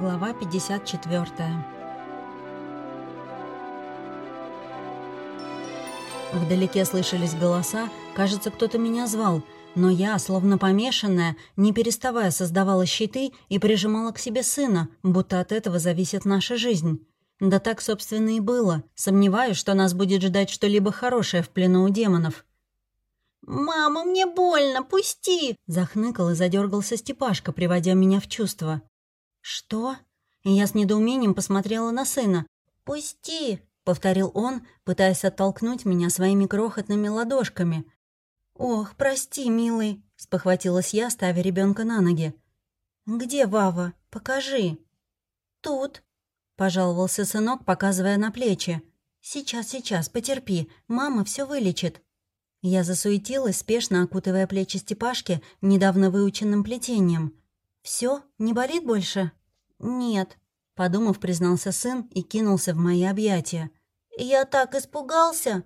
Глава 54 Вдалеке слышались голоса, кажется, кто-то меня звал, но я, словно помешанная, не переставая создавала щиты и прижимала к себе сына, будто от этого зависит наша жизнь. Да так, собственно, и было. Сомневаюсь, что нас будет ждать что-либо хорошее в плену у демонов. «Мама, мне больно, пусти!» Захныкал и задергался Степашка, приводя меня в чувство. «Что?» Я с недоумением посмотрела на сына. «Пусти!» — повторил он, пытаясь оттолкнуть меня своими крохотными ладошками. «Ох, прости, милый!» — спохватилась я, ставя ребенка на ноги. «Где Вава? Покажи!» «Тут!» — пожаловался сынок, показывая на плечи. «Сейчас, сейчас, потерпи, мама все вылечит». Я засуетилась, спешно окутывая плечи Степашки недавно выученным плетением. Все, не болит больше?» «Нет», — подумав, признался сын и кинулся в мои объятия. «Я так испугался!»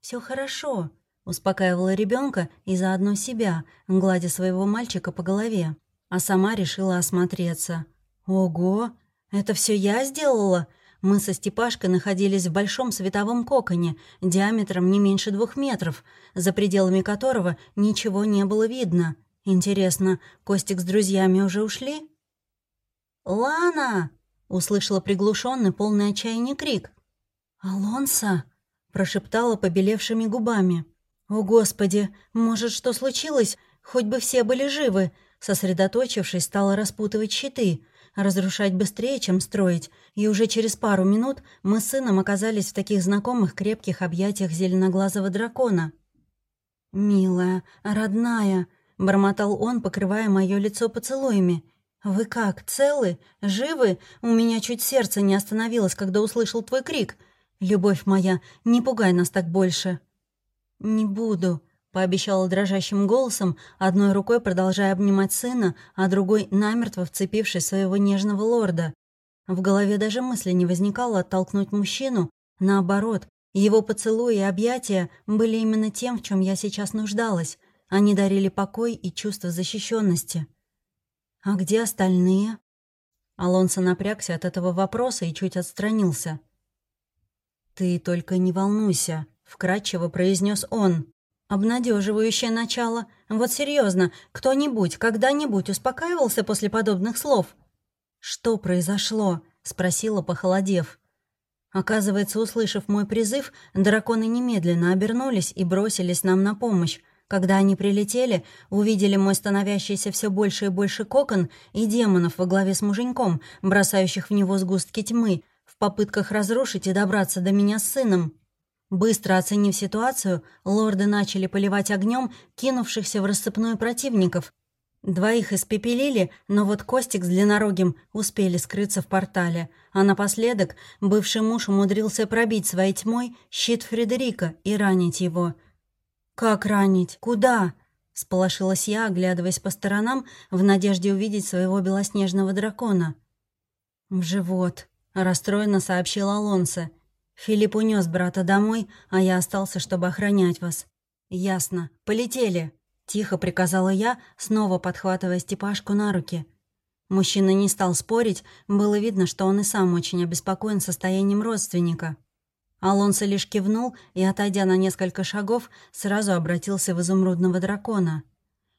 Все хорошо», — успокаивала ребенка и заодно себя, гладя своего мальчика по голове. А сама решила осмотреться. «Ого! Это все я сделала?» Мы со Степашкой находились в большом световом коконе, диаметром не меньше двух метров, за пределами которого ничего не было видно. Интересно, Костик с друзьями уже ушли? «Лана!» — услышала приглушенный, полный отчаяния крик. «Алонса!» — прошептала побелевшими губами. «О, Господи! Может, что случилось? Хоть бы все были живы!» Сосредоточившись, стала распутывать щиты, разрушать быстрее, чем строить, и уже через пару минут мы с сыном оказались в таких знакомых крепких объятиях зеленоглазого дракона. «Милая, родная!» — бормотал он, покрывая мое лицо поцелуями. «Вы как, целы? Живы? У меня чуть сердце не остановилось, когда услышал твой крик. Любовь моя, не пугай нас так больше». «Не буду», — пообещала дрожащим голосом, одной рукой продолжая обнимать сына, а другой намертво вцепившись своего нежного лорда. В голове даже мысли не возникало оттолкнуть мужчину. Наоборот, его поцелуи и объятия были именно тем, в чем я сейчас нуждалась. Они дарили покой и чувство защищенности. «А где остальные?» Алонсо напрягся от этого вопроса и чуть отстранился. «Ты только не волнуйся», — вкратчиво произнес он. Обнадеживающее начало. Вот серьезно, кто-нибудь когда-нибудь успокаивался после подобных слов? «Что произошло?» — спросила, похолодев. Оказывается, услышав мой призыв, драконы немедленно обернулись и бросились нам на помощь, когда они прилетели, увидели мой становящийся все больше и больше кокон и демонов во главе с муженьком, бросающих в него сгустки тьмы, в попытках разрушить и добраться до меня с сыном. Быстро оценив ситуацию, лорды начали поливать огнем кинувшихся в рассыпную противников. Двоих испепелили, но вот Костик с длиннорогим успели скрыться в портале, а напоследок бывший муж умудрился пробить своей тьмой щит Фредерика и ранить его — «Как ранить? Куда?» — сполошилась я, оглядываясь по сторонам, в надежде увидеть своего белоснежного дракона. «В живот», — расстроенно сообщил Алонсо. «Филипп унес брата домой, а я остался, чтобы охранять вас». «Ясно. Полетели», — тихо приказала я, снова подхватывая Степашку на руки. Мужчина не стал спорить, было видно, что он и сам очень обеспокоен состоянием родственника. Алонсо лишь кивнул и, отойдя на несколько шагов, сразу обратился в изумрудного дракона.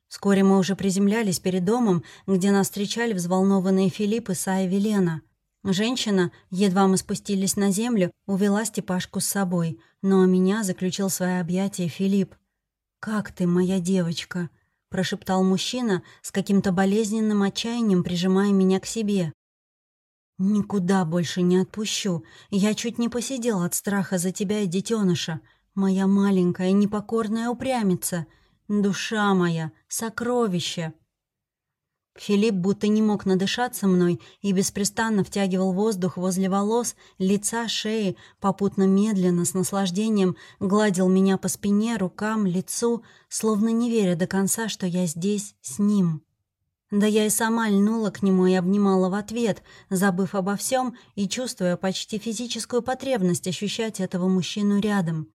Вскоре мы уже приземлялись перед домом, где нас встречали взволнованные Филипп и Сая Велена. Женщина, едва мы спустились на землю, увела Степашку с собой, но меня заключил в свои объятия Филипп. «Как ты, моя девочка?» — прошептал мужчина с каким-то болезненным отчаянием, прижимая меня к себе. «Никуда больше не отпущу. Я чуть не посидел от страха за тебя и детеныша. Моя маленькая непокорная упрямица. Душа моя, сокровище!» Филипп будто не мог надышаться мной и беспрестанно втягивал воздух возле волос, лица, шеи, попутно медленно, с наслаждением гладил меня по спине, рукам, лицу, словно не веря до конца, что я здесь с ним. Да я и сама льнула к нему и обнимала в ответ, забыв обо всем и чувствуя почти физическую потребность ощущать этого мужчину рядом.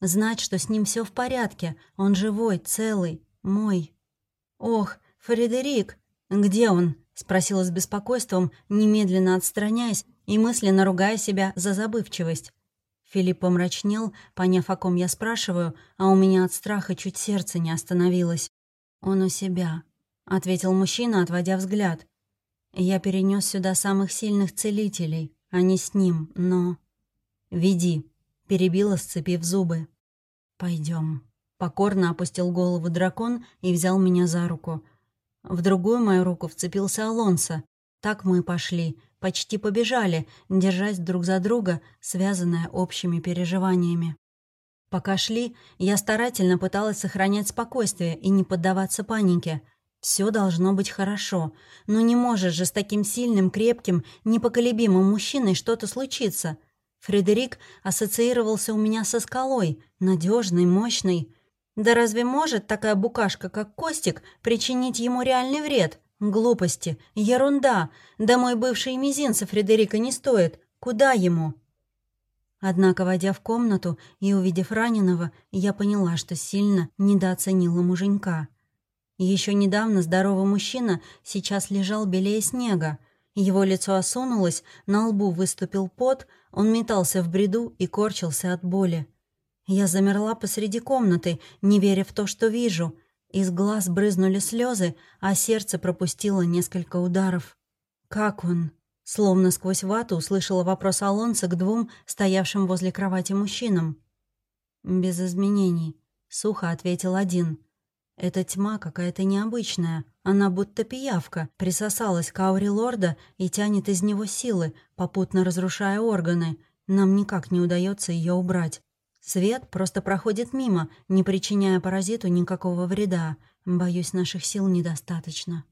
Знать, что с ним все в порядке, он живой, целый, мой. «Ох, Фредерик! Где он?» — спросила с беспокойством, немедленно отстраняясь и мысленно ругая себя за забывчивость. Филипп помрачнел, поняв, о ком я спрашиваю, а у меня от страха чуть сердце не остановилось. «Он у себя», — ответил мужчина, отводя взгляд. «Я перенес сюда самых сильных целителей, а не с ним, но...» «Веди», — перебила, сцепив зубы. Пойдем. Покорно опустил голову дракон и взял меня за руку. В другую мою руку вцепился Алонсо. Так мы пошли, почти побежали, держась друг за друга, связанная общими переживаниями. Пока шли, я старательно пыталась сохранять спокойствие и не поддаваться панике. Все должно быть хорошо, но не может же с таким сильным, крепким, непоколебимым мужчиной что-то случиться. Фредерик ассоциировался у меня со скалой, надежный, мощный. Да разве может такая букашка, как Костик, причинить ему реальный вред? Глупости, ерунда. Да мой бывший мизинца Фредерика не стоит. Куда ему? Однако, войдя в комнату и увидев раненого, я поняла, что сильно недооценила муженька. Еще недавно здоровый мужчина сейчас лежал белее снега. Его лицо осунулось, на лбу выступил пот, он метался в бреду и корчился от боли. Я замерла посреди комнаты, не веря в то, что вижу — из глаз брызнули слезы, а сердце пропустило несколько ударов. «Как он?» Словно сквозь вату услышала вопрос Алонса к двум стоявшим возле кровати мужчинам. «Без изменений», — сухо ответил один. «Эта тьма какая-то необычная. Она будто пиявка, присосалась к ауре лорда и тянет из него силы, попутно разрушая органы. Нам никак не удается ее убрать. Свет просто проходит мимо, не причиняя паразиту никакого вреда. Боюсь, наших сил недостаточно.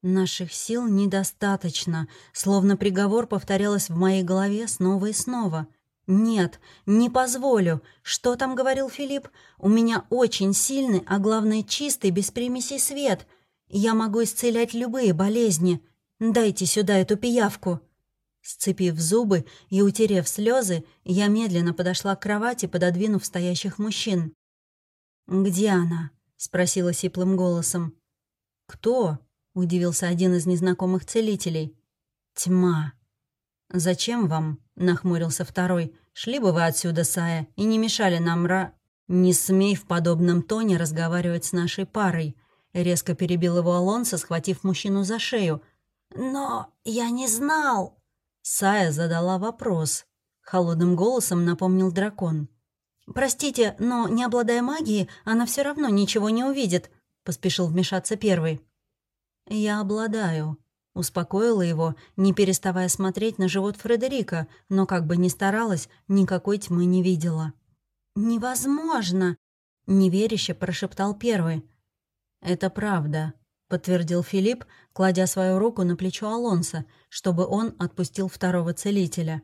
Наших сил недостаточно, словно приговор повторялось в моей голове снова и снова. «Нет, не позволю. Что там говорил Филипп? У меня очень сильный, а главное чистый, без примесей свет. Я могу исцелять любые болезни. Дайте сюда эту пиявку». Сцепив зубы и утерев слезы, я медленно подошла к кровати, пододвинув стоящих мужчин. «Где она?» — спросила сиплым голосом. «Кто?» — удивился один из незнакомых целителей. «Тьма». «Зачем вам?» — нахмурился второй. «Шли бы вы отсюда, Сая, и не мешали нам ра...» «Не смей в подобном тоне разговаривать с нашей парой», — резко перебил его Алонсо, схватив мужчину за шею. «Но я не знал», Сая задала вопрос. Холодным голосом напомнил дракон. «Простите, но, не обладая магией, она все равно ничего не увидит», — поспешил вмешаться первый. «Я обладаю», — успокоила его, не переставая смотреть на живот Фредерика, но как бы ни старалась, никакой тьмы не видела. «Невозможно!» — неверяще прошептал первый. «Это правда», — подтвердил Филипп, кладя свою руку на плечо Алонса, чтобы он отпустил второго целителя.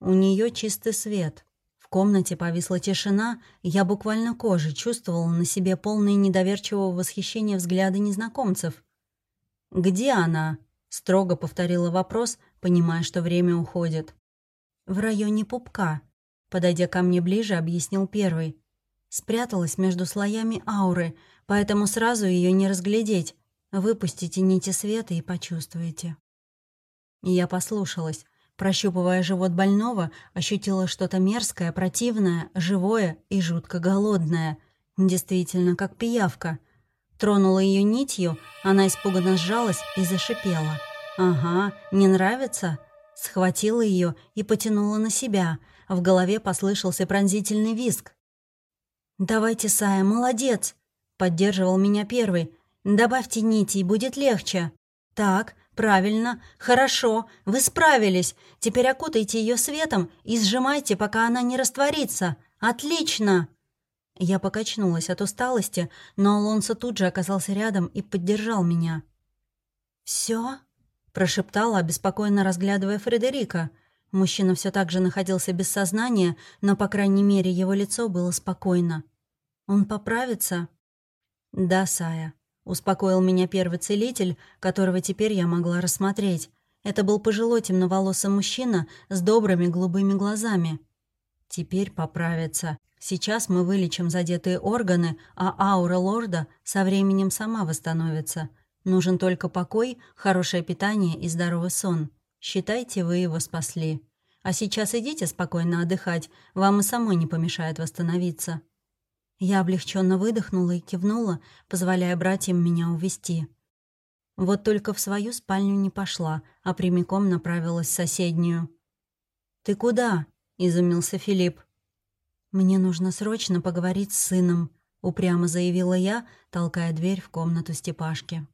У нее чистый свет. В комнате повисла тишина, я буквально кожей чувствовала на себе полные недоверчивого восхищения взгляды незнакомцев. «Где она?» — строго повторила вопрос, понимая, что время уходит. «В районе пупка», — подойдя ко мне ближе, объяснил первый. Спряталась между слоями ауры, поэтому сразу ее не разглядеть, Выпустите нити света и почувствуете. Я послушалась. Прощупывая живот больного, ощутила что-то мерзкое, противное, живое и жутко голодное. Действительно, как пиявка. Тронула ее нитью, она испуганно сжалась и зашипела. «Ага, не нравится?» Схватила ее и потянула на себя. В голове послышался пронзительный визг. «Давайте, Сая, молодец!» Поддерживал меня первый, Добавьте нити, и будет легче. Так, правильно, хорошо, вы справились. Теперь окутайте ее светом и сжимайте, пока она не растворится. Отлично!» Я покачнулась от усталости, но Алонсо тут же оказался рядом и поддержал меня. «Все?» — прошептала, обеспокоенно разглядывая Фредерика. Мужчина все так же находился без сознания, но, по крайней мере, его лицо было спокойно. «Он поправится?» «Да, Сая», Успокоил меня первый целитель, которого теперь я могла рассмотреть. Это был пожилой темноволосый мужчина с добрыми голубыми глазами. Теперь поправится. Сейчас мы вылечим задетые органы, а аура лорда со временем сама восстановится. Нужен только покой, хорошее питание и здоровый сон. Считайте, вы его спасли. А сейчас идите спокойно отдыхать, вам и самой не помешает восстановиться». Я облегченно выдохнула и кивнула, позволяя братьям меня увести. Вот только в свою спальню не пошла, а прямиком направилась в соседнюю. «Ты куда?» — изумился Филипп. «Мне нужно срочно поговорить с сыном», — упрямо заявила я, толкая дверь в комнату Степашки.